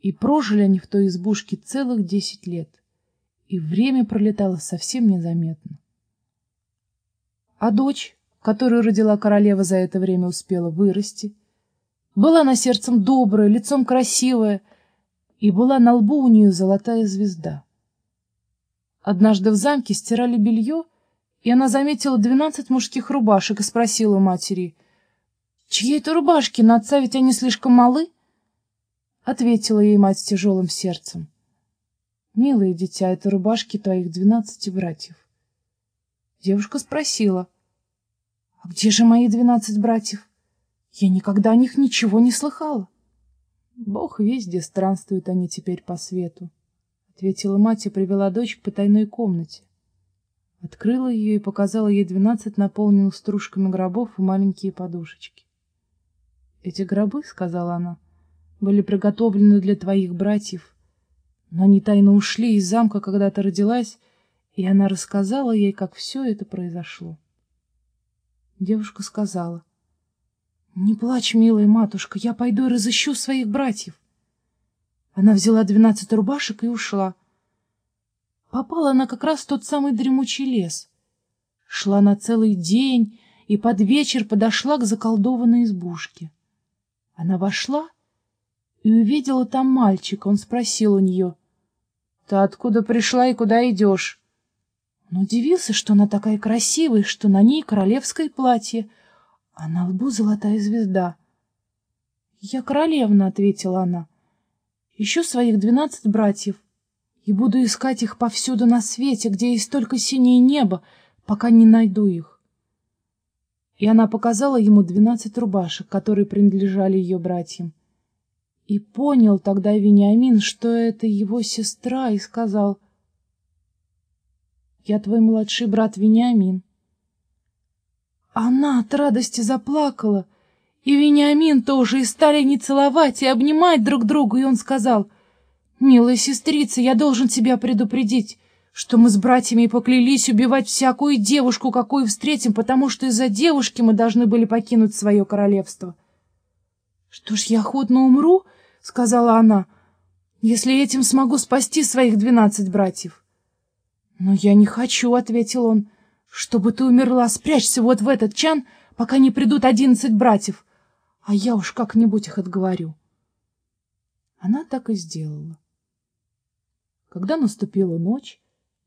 И прожили они в той избушке целых десять лет, и время пролетало совсем незаметно. А дочь, которую родила королева, за это время успела вырасти. Была на сердцем добрая, лицом красивая, и была на лбу у нее золотая звезда. Однажды в замке стирали белье, и она заметила двенадцать мужских рубашек и спросила матери, «Чьи это рубашки? На отца ведь они слишком малы?» Ответила ей мать с тяжелым сердцем, «Милое дитя, это рубашки твоих двенадцати братьев». Девушка спросила, «А где же мои двенадцать братьев? Я никогда о них ничего не слыхала». «Бог везде странствуют они теперь по свету», — ответила мать и привела дочь к потайной комнате. Открыла ее и показала ей двенадцать наполненных стружками гробов и маленькие подушечки. «Эти гробы, — сказала она, — были приготовлены для твоих братьев, но они тайно ушли из замка, когда ты родилась, и она рассказала ей, как все это произошло. Девушка сказала, «Не плачь, милая матушка, я пойду и разыщу своих братьев». Она взяла двенадцать рубашек и ушла. Попала она как раз в тот самый дремучий лес. Шла на целый день и под вечер подошла к заколдованной избушке. Она вошла и увидела там мальчика. Он спросил у нее, «Ты откуда пришла и куда идешь?» Он удивился, что она такая красивая, что на ней королевское платье, а на лбу золотая звезда. «Я королевна», — ответила она. «Ищу своих двенадцать братьев, и буду искать их повсюду на свете, где есть только синее небо, пока не найду их». И она показала ему двенадцать рубашек, которые принадлежали ее братьям. И понял тогда Вениамин, что это его сестра, и сказал — я твой младший брат Вениамин. Она от радости заплакала, и Вениамин тоже, и стали не целовать и обнимать друг друга, и он сказал, «Милая сестрица, я должен тебя предупредить, что мы с братьями поклялись убивать всякую девушку, какую встретим, потому что из-за девушки мы должны были покинуть свое королевство». «Что ж, я охотно умру», — сказала она, — «если этим смогу спасти своих двенадцать братьев». «Но я не хочу», — ответил он, — «чтобы ты умерла, спрячься вот в этот чан, пока не придут одиннадцать братьев, а я уж как-нибудь их отговорю». Она так и сделала. Когда наступила ночь,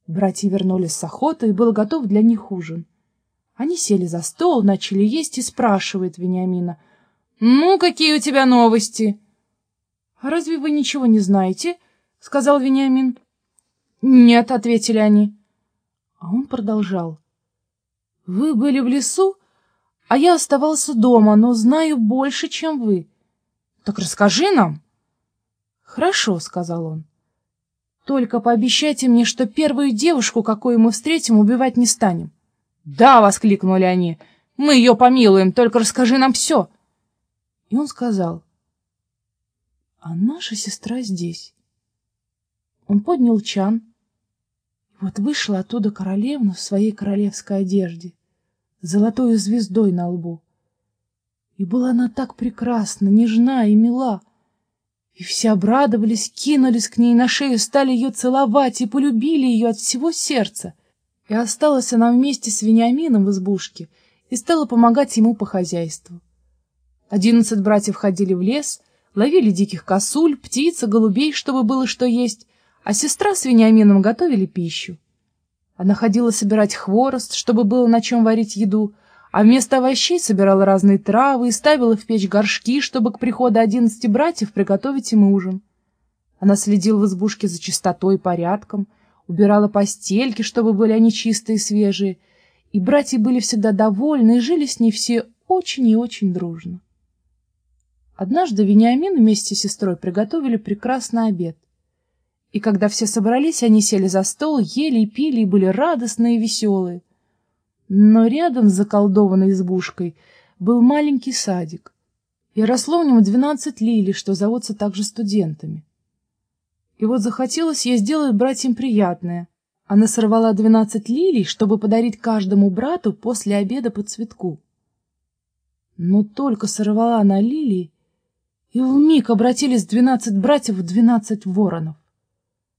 братья вернулись с охоты, и был готов для них ужин. Они сели за стол, начали есть и спрашивает Вениамина, «Ну, какие у тебя новости?» «А разве вы ничего не знаете?» — сказал Вениамин. «Нет», — ответили они. А он продолжал. «Вы были в лесу, а я оставался дома, но знаю больше, чем вы. Так расскажи нам». «Хорошо», — сказал он. «Только пообещайте мне, что первую девушку, какую мы встретим, убивать не станем». «Да!» — воскликнули они. «Мы ее помилуем, только расскажи нам все». И он сказал, «А наша сестра здесь». Он поднял чан, вот вышла оттуда королевна в своей королевской одежде, с золотой звездой на лбу. И была она так прекрасна, нежна и мила. И все обрадовались, кинулись к ней на шею, стали ее целовать и полюбили ее от всего сердца. И осталась она вместе с Вениамином в избушке и стала помогать ему по хозяйству. Одиннадцать братьев ходили в лес, ловили диких косуль, птиц и голубей, чтобы было что есть, а сестра с Вениамином готовили пищу. Она ходила собирать хворост, чтобы было на чем варить еду, а вместо овощей собирала разные травы и ставила в печь горшки, чтобы к приходу одиннадцати братьев приготовить им ужин. Она следила в избушке за чистотой и порядком, убирала постельки, чтобы были они чистые и свежие, и братья были всегда довольны и жили с ней все очень и очень дружно. Однажды Вениамин вместе с сестрой приготовили прекрасный обед. И когда все собрались, они сели за стол, ели и пили, и были радостные и веселые. Но рядом с заколдованной избушкой был маленький садик, и росло в нем двенадцать лилий, что зовутся также студентами. И вот захотелось ей сделать братьям приятное. Она сорвала двенадцать лилий, чтобы подарить каждому брату после обеда по цветку. Но только сорвала она лилии, и вмиг обратились двенадцать братьев в двенадцать воронов.